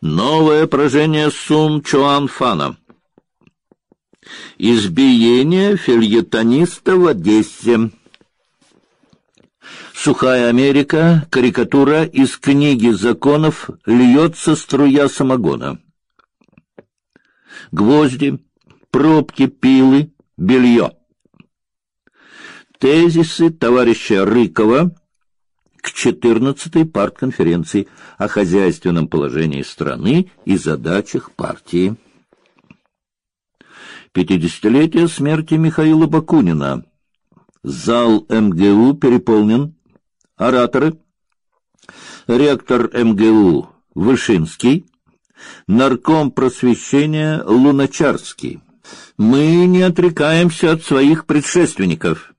Новое поражение Сун Чуан Фана. Избиение фельетониста в Одессе. Сухая Америка, карикатура из книги законов «Льется струя самогона». Гвозди, пробки, пилы, белье. Тезисы товарища Рыкова к 14-й партконференции о хозяйственном положении страны и задачах партии. Пятидесятилетие смерти Михаила Бакунина. Зал МГУ переполнен. Ораторы. Ректор МГУ Вышинский. Нарком просвещения Луначарский. Мы не отрекаемся от своих предшественников.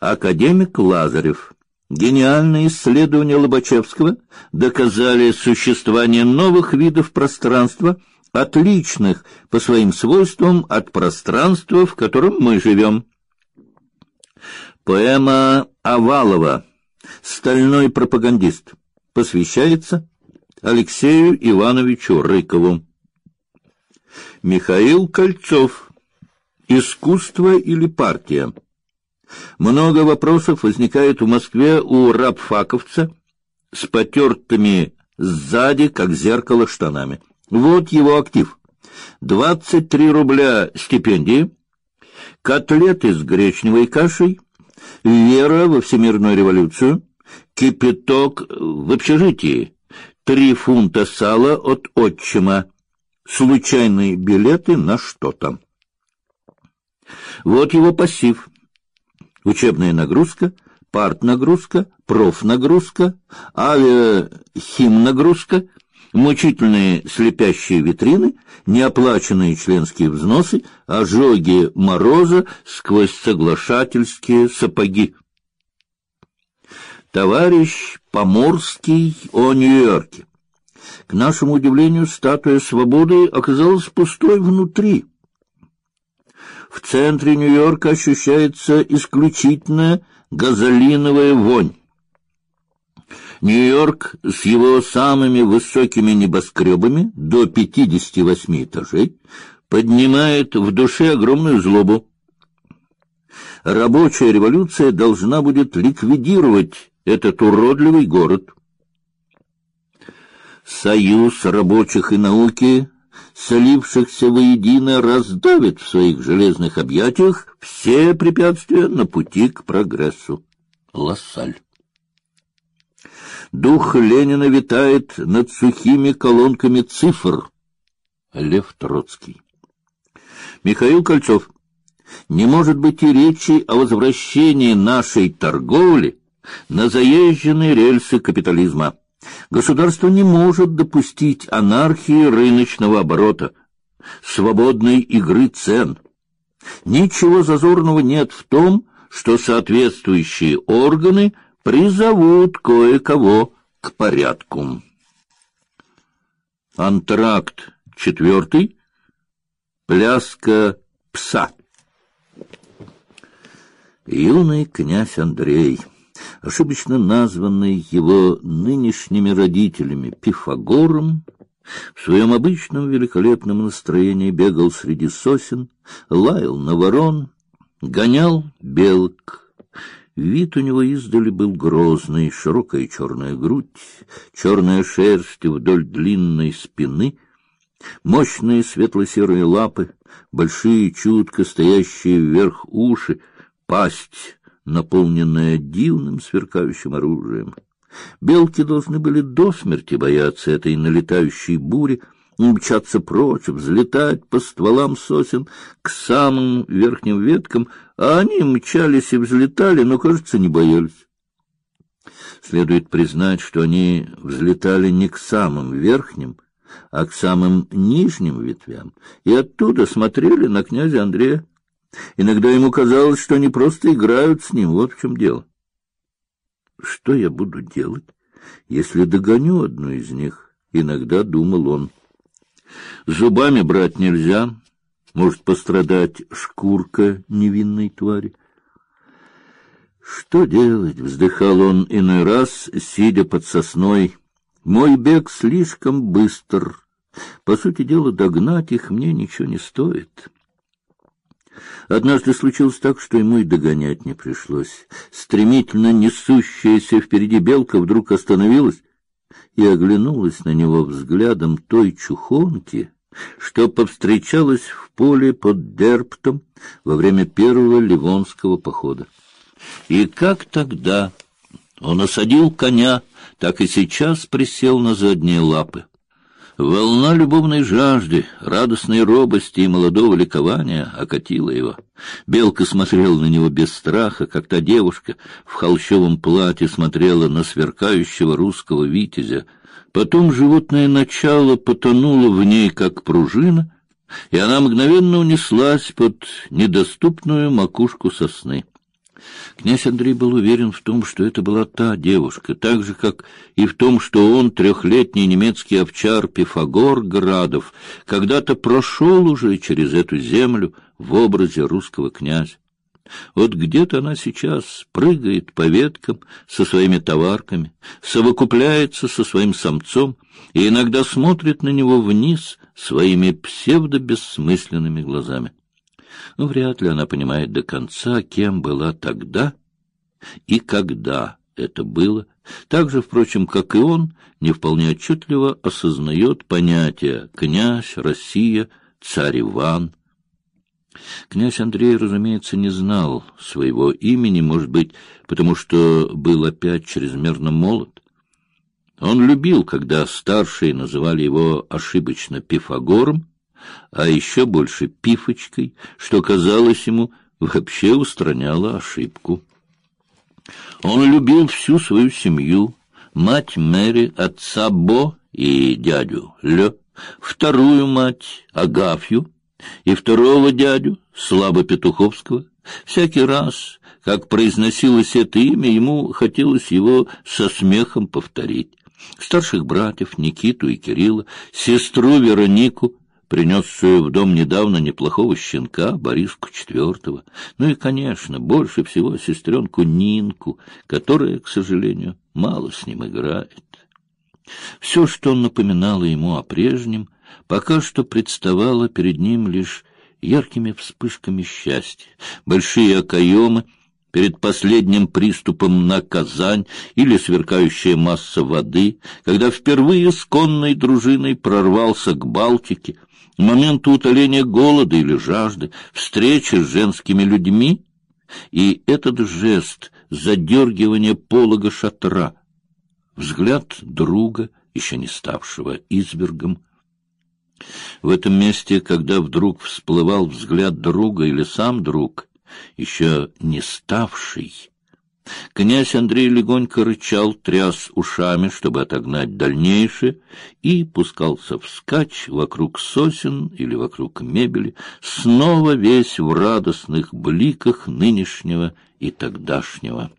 Академик Лазарев. Гениальные исследования Лобачевского доказали существование новых видов пространства, отличных по своим свойствам от пространства, в котором мы живем. Поэма Овалова «Стальной пропагандист» посвящается Алексею Ивановичу Рыкову. Михаил Кольцов «Искусство или партия?» Много вопросов возникает в Москве у рабфаковца с потертыми сзади, как зеркало, штанами. Вот его актив. Двадцать три рубля стипендии, котлеты с гречневой кашей, вера во всемирную революцию, кипяток в общежитии, три фунта сала от отчима, случайные билеты на что-то. Вот его пассив учебная нагрузка, партнагрузка, профнагрузка, авиахимнагрузка, мучительные слепящие витрины, неоплаченные членские взносы, ожоги мороза сквозь соглашательские сапоги. Товарищ Поморский о Нью-Йорке. К нашему удивлению, статуя свободы оказалась пустой внутри. В центре Нью-Йорка ощущается исключительная газолиновая вонь. Нью-Йорк с его самыми высокими небоскребами до 58 этажей поднимает в душе огромную злобу. Рабочая революция должна будет ликвидировать этот уродливый город. Союз рабочих и науки солившихся воедино, раздавит в своих железных объятиях все препятствия на пути к прогрессу. Лассаль. Дух Ленина витает над сухими колонками цифр. Лев Троцкий. Михаил Кольцов. Не может быть и речи о возвращении нашей торговли на заезженные рельсы капитализма. Государство не может допустить анархии рыночного оборота, свободной игры цен. Ничего зазорного нет в том, что соответствующие органы призовут кое-кого к порядку. Антракт четвертый. Пляска пса. Юный князь Андрей ошибочно названный его нынешними родителями Пифагором, в своем обычном великолепном настроении бегал среди сосен, лаял на ворон, гонял белок. Вид у него издали был грозный, широкая черная грудь, черная шерсть вдоль длинной спины, мощные светло-серые лапы, большие чутко стоящие вверх уши, пасть наполненная дивным сверкающим оружием. Белки должны были до смерти бояться этой налетающей бури, мчаться прочь, взлетать по стволам сосен к самым верхним веткам, а они мчались и взлетали, но, кажется, не боялись. Следует признать, что они взлетали не к самым верхним, а к самым нижним ветвям, и оттуда смотрели на князя Андрея. Иногда ему казалось, что они просто играют с ним, вот в чем дело. Что я буду делать, если догоню одну из них? Иногда думал он. Зубами брать нельзя, может пострадать шкурка невинной твари. Что делать? Вздыхал он иной раз, сидя под сосной Мой бег слишком быстр. По сути дела, догнать их мне ничего не стоит. Однажды случилось так, что ему и догонять не пришлось. Стремительно несущаяся впереди белка вдруг остановилась и оглянулась на него взглядом той чухонки, что повстречалась в поле под Дерптом во время первого ливонского похода. И как тогда он осадил коня, так и сейчас присел на задние лапы. Волна любовной жажды, радостной робости и молодого ликования окатила его. Белка смотрела на него без страха, как та девушка в холщовом платье смотрела на сверкающего русского витязя. Потом животное начало потонуло в ней, как пружина, и она мгновенно унеслась под недоступную макушку сосны. Князь Андрей был уверен в том, что это была та девушка, так же, как и в том, что он, трехлетний немецкий овчар Пифагор Градов, когда-то прошел уже через эту землю в образе русского князя. Вот где-то она сейчас прыгает по веткам со своими товарками, совокупляется со своим самцом и иногда смотрит на него вниз своими псевдобессмысленными глазами но вряд ли она понимает до конца, кем была тогда и когда это было, так же, впрочем, как и он, не вполне отчетливо осознает понятия «князь», «Россия», «царь Иван». Князь Андрей, разумеется, не знал своего имени, может быть, потому что был опять чрезмерно молод. Он любил, когда старшие называли его ошибочно Пифагором, а еще больше пифочкой, что казалось ему вообще устраняло ошибку. Он любил всю свою семью, мать Мэри, отца Бо и дядю Лё, вторую мать Агафью и второго дядю Слава Петуховского. Всякий раз, как произносилось это имя, ему хотелось его со смехом повторить. Старших братьев Никиту и Кирилла, сестру Веронику, принесшую в дом недавно неплохого щенка, Бориску четвертого, ну и, конечно, больше всего сестренку Нинку, которая, к сожалению, мало с ним играет. Все, что напоминало ему о прежнем, пока что представало перед ним лишь яркими вспышками счастья, большие окоемы перед последним приступом на Казань или сверкающая масса воды, когда впервые с конной дружиной прорвался к Балтике, моменту утоления голода или жажды, встречи с женскими людьми, и этот жест задергивания полога шатра, взгляд друга, еще не ставшего извергом. В этом месте, когда вдруг всплывал взгляд друга или сам друг, еще не ставший, Князь Андрей легонько рычал, тряс ушами, чтобы отогнать дальнейшее, и пускался вскачь вокруг сосен или вокруг мебели, снова весь в радостных бликах нынешнего и тогдашнего.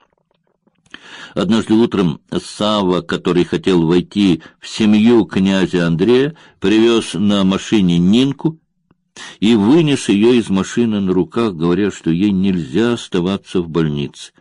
Однажды утром Сава, который хотел войти в семью князя Андрея, привез на машине Нинку и вынес ее из машины на руках, говоря, что ей нельзя оставаться в больнице.